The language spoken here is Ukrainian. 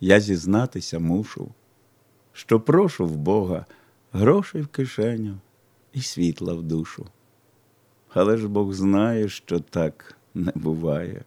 я зізнатися мушу, що прошу в Бога грошей в кишеню і світла в душу. Але ж Бог знає, що так не буває.